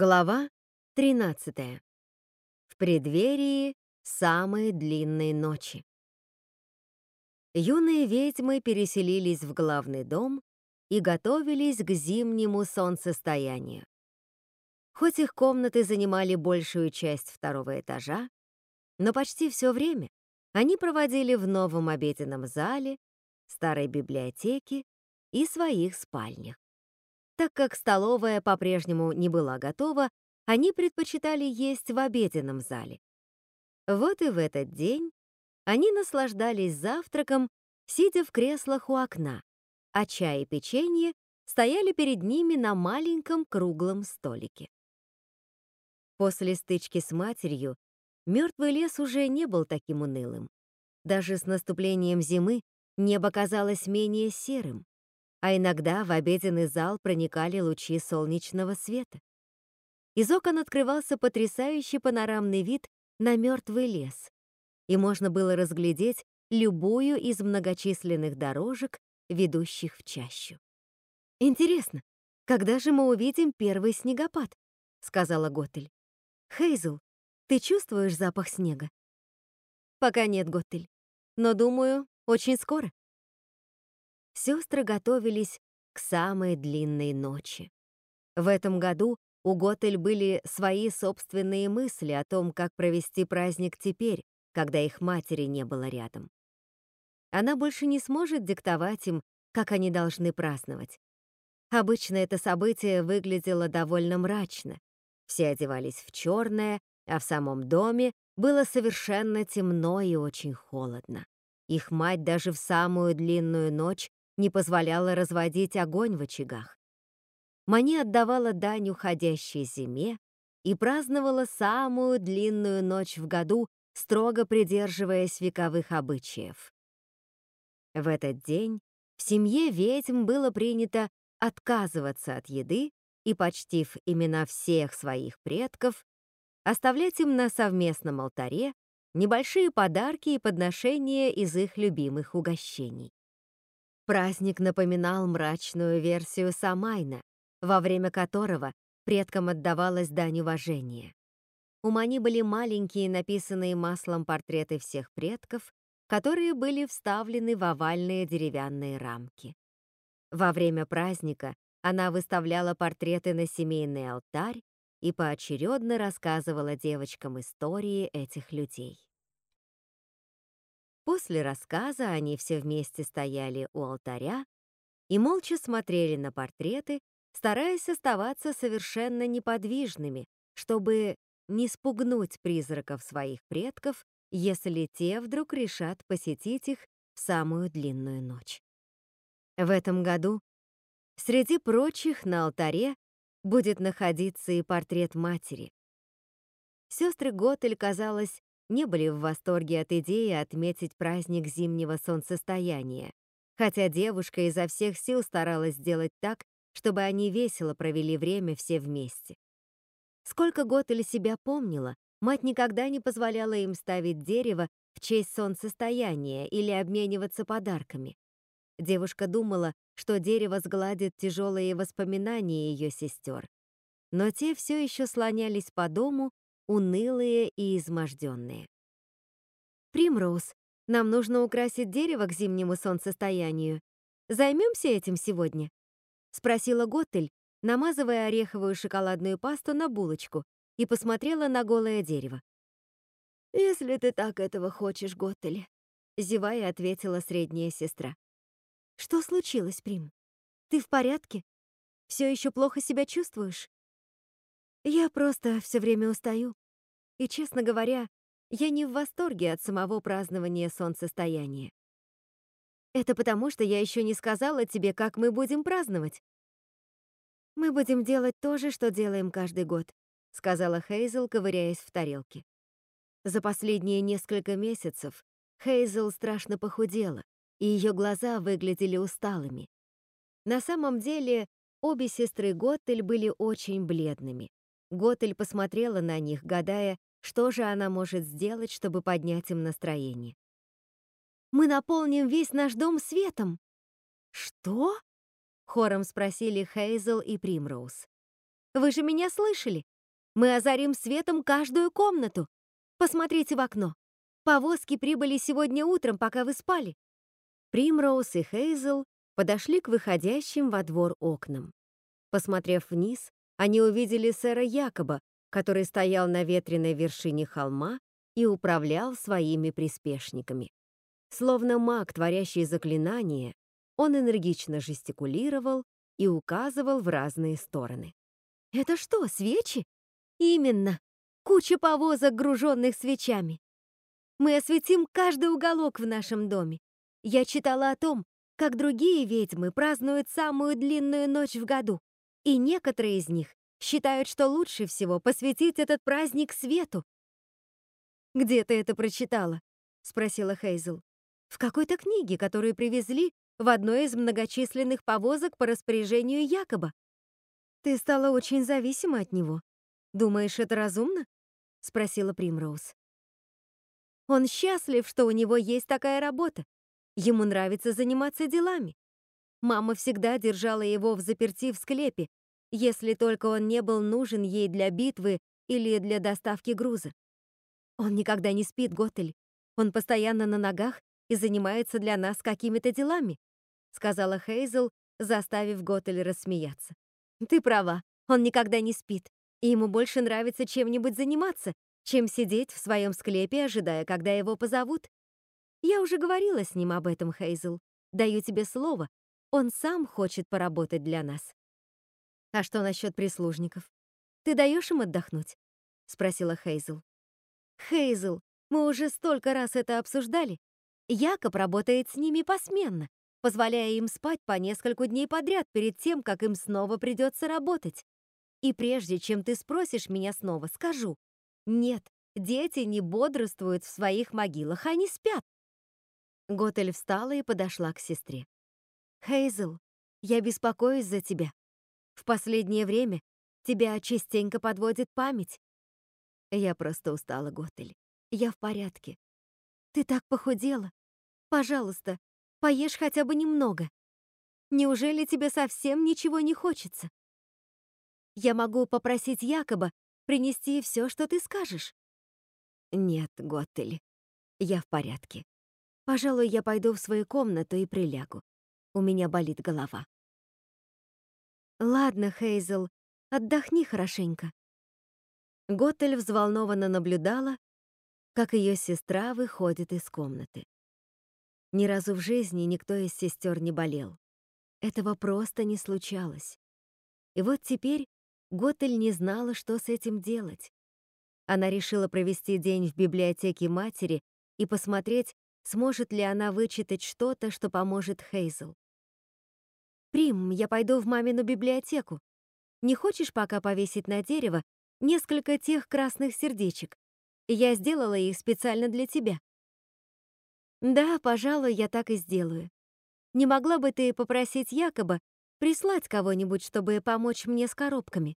Глава 13. В преддверии самой длинной ночи. Юные ведьмы переселились в главный дом и готовились к зимнему солнцестоянию. Хоть их комнаты занимали большую часть второго этажа, но почти все время они проводили в новом обеденном зале, старой библиотеке и своих спальнях. Так как столовая по-прежнему не была готова, они предпочитали есть в обеденном зале. Вот и в этот день они наслаждались завтраком, сидя в креслах у окна, а чай и печенье стояли перед ними на маленьком круглом столике. После стычки с матерью мертвый лес уже не был таким унылым. Даже с наступлением зимы небо казалось менее серым а иногда в обеденный зал проникали лучи солнечного света. Из окон открывался потрясающий панорамный вид на мертвый лес, и можно было разглядеть любую из многочисленных дорожек, ведущих в чащу. «Интересно, когда же мы увидим первый снегопад?» — сказала Готель. «Хейзл, ты чувствуешь запах снега?» «Пока нет, Готель, но, думаю, очень скоро» сестры готовились к самой длинной ночи. В этом году у Готель были свои собственные мысли о том, как провести праздник теперь, когда их матери не было рядом. Она больше не сможет диктовать им, как они должны праздновать. Обычно это событие выглядело довольно мрачно. Все одевались в черное, а в самом доме было совершенно темно и очень холодно. Их мать даже в самую длинную ночь не позволяла разводить огонь в очагах. Мани отдавала дань уходящей зиме и праздновала самую длинную ночь в году, строго придерживаясь вековых обычаев. В этот день в семье ведьм было принято отказываться от еды и, почтив имена всех своих предков, оставлять им на совместном алтаре небольшие подарки и подношения из их любимых угощений. Праздник напоминал мрачную версию Самайна, во время которого предкам отдавалась дань уважения. У Мани были маленькие написанные маслом портреты всех предков, которые были вставлены в овальные деревянные рамки. Во время праздника она выставляла портреты на семейный алтарь и поочередно рассказывала девочкам истории этих людей. После рассказа они все вместе стояли у алтаря и молча смотрели на портреты, стараясь оставаться совершенно неподвижными, чтобы не спугнуть призраков своих предков, если те вдруг решат посетить их в самую длинную ночь. В этом году среди прочих на алтаре будет находиться и портрет матери. Сестры Готель, казалось, не были в восторге от идеи отметить праздник зимнего солнцестояния, хотя девушка изо всех сил старалась сделать так, чтобы они весело провели время все вместе. Сколько год или себя помнила, мать никогда не позволяла им ставить дерево в честь солнцестояния или обмениваться подарками. Девушка думала, что дерево сгладит тяжелые воспоминания ее сестер. Но те все еще слонялись по дому, унылые и изможденные. «Примроуз, нам нужно украсить дерево к зимнему солнцестоянию. Займемся этим сегодня?» — спросила Готтель, намазывая ореховую шоколадную пасту на булочку и посмотрела на голое дерево. «Если ты так этого хочешь, Готтель», — зевая ответила средняя сестра. «Что случилось, Прим? Ты в порядке? Все еще плохо себя чувствуешь?» Я просто все время устаю. И, честно говоря, я не в восторге от самого празднования солнцестояния. Это потому, что я еще не сказала тебе, как мы будем праздновать. Мы будем делать то же, что делаем каждый год, сказала Хейзел, ковыряясь в тарелке. За последние несколько месяцев Хейзел страшно похудела, и ее глаза выглядели усталыми. На самом деле, обе сестры Готтель были очень бледными. Готель посмотрела на них, гадая, что же она может сделать, чтобы поднять им настроение. «Мы наполним весь наш дом светом!» «Что?» — хором спросили Хейзел и Примроуз. Вы же меня слышали? Мы озарим светом каждую комнату. Посмотрите в окно. Повозки прибыли сегодня утром, пока вы спали. Примроуз и Хейзел подошли к выходящим во двор окнам. Посмотрев вниз, они увидели сэра Якоба, который стоял на ветреной вершине холма и управлял своими приспешниками. Словно маг, творящий заклинание, он энергично жестикулировал и указывал в разные стороны. «Это что, свечи?» «Именно. Куча повозок, груженных свечами. Мы осветим каждый уголок в нашем доме. Я читала о том, как другие ведьмы празднуют самую длинную ночь в году, и некоторые из них считают, что лучше всего посвятить этот праздник свету. «Где ты это прочитала?» — спросила Хейзел. «В какой-то книге, которую привезли в одной из многочисленных повозок по распоряжению Якоба. Ты стала очень зависима от него. Думаешь, это разумно?» — спросила Примроуз. Он счастлив, что у него есть такая работа. Ему нравится заниматься делами. Мама всегда держала его в заперти в склепе, если только он не был нужен ей для битвы или для доставки груза. Он никогда не спит, Готель. Он постоянно на ногах и занимается для нас какими-то делами, сказала Хейзел, заставив Готель рассмеяться. Ты права, он никогда не спит, и ему больше нравится чем-нибудь заниматься, чем сидеть в своем склепе, ожидая, когда его позовут. Я уже говорила с ним об этом, Хейзел. Даю тебе слово, он сам хочет поработать для нас. А что насчет прислужников? Ты даешь им отдохнуть? Спросила Хейзел. Хейзел, мы уже столько раз это обсуждали. Якоб работает с ними посменно, позволяя им спать по несколько дней подряд перед тем, как им снова придется работать. И прежде чем ты спросишь меня снова, скажу, нет, дети не бодрствуют в своих могилах, они спят. Готель встала и подошла к сестре. Хейзел, я беспокоюсь за тебя. В последнее время тебя частенько подводит память. Я просто устала, Готель. Я в порядке. Ты так похудела. Пожалуйста, поешь хотя бы немного. Неужели тебе совсем ничего не хочется? Я могу попросить Якоба принести все, что ты скажешь?» «Нет, Готтель, я в порядке. Пожалуй, я пойду в свою комнату и прилягу. У меня болит голова». «Ладно, Хейзел, отдохни хорошенько». Готтель взволнованно наблюдала, как ее сестра выходит из комнаты. Ни разу в жизни никто из сестер не болел. Этого просто не случалось. И вот теперь Готель не знала, что с этим делать. Она решила провести день в библиотеке матери и посмотреть, сможет ли она вычитать что-то, что поможет Хейзел. «Прим, я пойду в мамину библиотеку. Не хочешь пока повесить на дерево несколько тех красных сердечек? Я сделала их специально для тебя». «Да, пожалуй, я так и сделаю. Не могла бы ты попросить Якоба прислать кого-нибудь, чтобы помочь мне с коробками.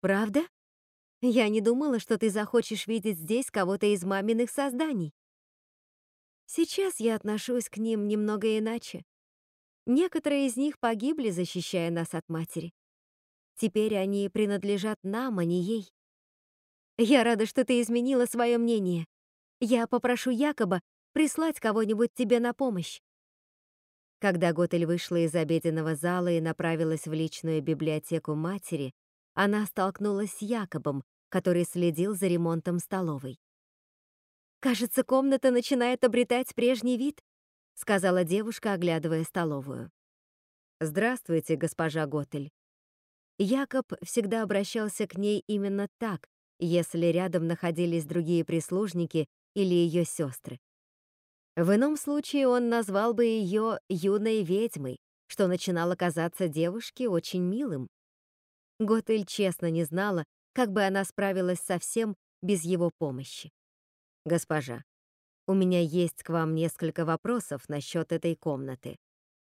Правда? Я не думала, что ты захочешь видеть здесь кого-то из маминых созданий. Сейчас я отношусь к ним немного иначе. Некоторые из них погибли, защищая нас от матери. Теперь они принадлежат нам, а не ей. Я рада, что ты изменила свое мнение. Я попрошу Якоба прислать кого-нибудь тебе на помощь. Когда Готель вышла из обеденного зала и направилась в личную библиотеку матери, она столкнулась с Якобом, который следил за ремонтом столовой. «Кажется, комната начинает обретать прежний вид», сказала девушка, оглядывая столовую. «Здравствуйте, госпожа Готель». Якоб всегда обращался к ней именно так, если рядом находились другие прислужники или ее сестры. В ином случае он назвал бы ее юной ведьмой, что начинало казаться девушке очень милым. Готель честно не знала, как бы она справилась со всем без его помощи. «Госпожа, у меня есть к вам несколько вопросов насчет этой комнаты.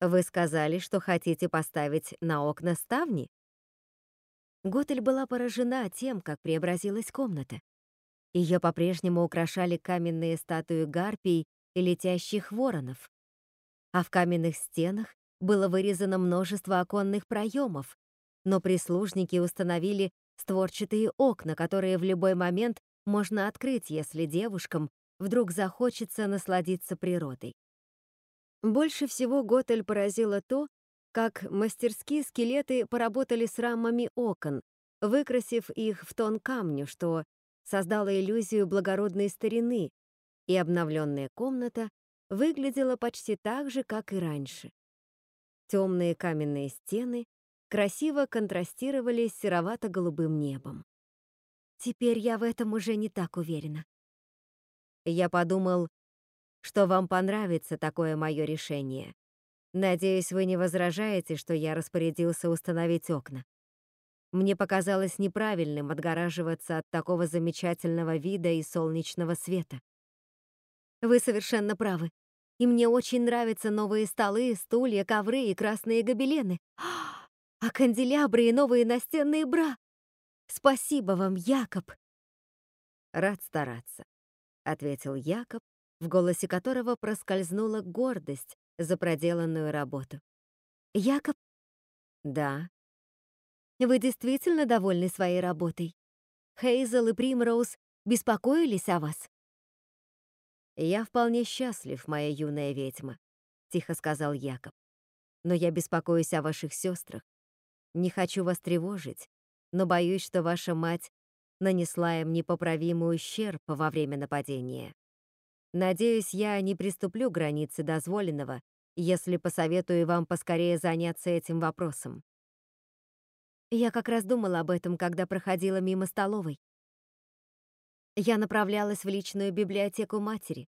Вы сказали, что хотите поставить на окна ставни?» Готель была поражена тем, как преобразилась комната. Ее по-прежнему украшали каменные статуи гарпий и летящих воронов. А в каменных стенах было вырезано множество оконных проемов, но прислужники установили створчатые окна, которые в любой момент можно открыть, если девушкам вдруг захочется насладиться природой. Больше всего Готель поразило то, как мастерские скелеты поработали с рамами окон, выкрасив их в тон камню, что создало иллюзию благородной старины, и обновленная комната выглядела почти так же, как и раньше. Темные каменные стены красиво контрастировали с серовато-голубым небом. Теперь я в этом уже не так уверена. Я подумал, что вам понравится такое мое решение. Надеюсь, вы не возражаете, что я распорядился установить окна. Мне показалось неправильным отгораживаться от такого замечательного вида и солнечного света. Вы совершенно правы. И мне очень нравятся новые столы, стулья, ковры и красные гобелены. А канделябры и новые настенные бра. Спасибо вам, Якоб. Рад стараться, ответил Якоб, в голосе которого проскользнула гордость за проделанную работу. Якоб? Да. Вы действительно довольны своей работой? Хейзел и Примроуз беспокоились о вас? «Я вполне счастлив, моя юная ведьма», — тихо сказал Якоб. «Но я беспокоюсь о ваших сестрах. Не хочу вас тревожить, но боюсь, что ваша мать нанесла им непоправимый ущерб во время нападения. Надеюсь, я не приступлю границы дозволенного, если посоветую вам поскорее заняться этим вопросом. Я как раз думала об этом, когда проходила мимо столовой. Я направлялась в личную библиотеку матери.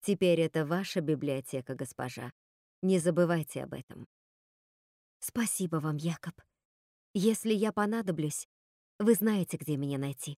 Теперь это ваша библиотека, госпожа. Не забывайте об этом. Спасибо вам, Якоб. Если я понадоблюсь, вы знаете, где меня найти.